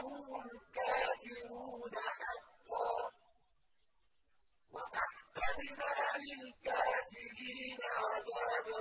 هم الكافرون حقا. وأعتدنا للكافرين عذابا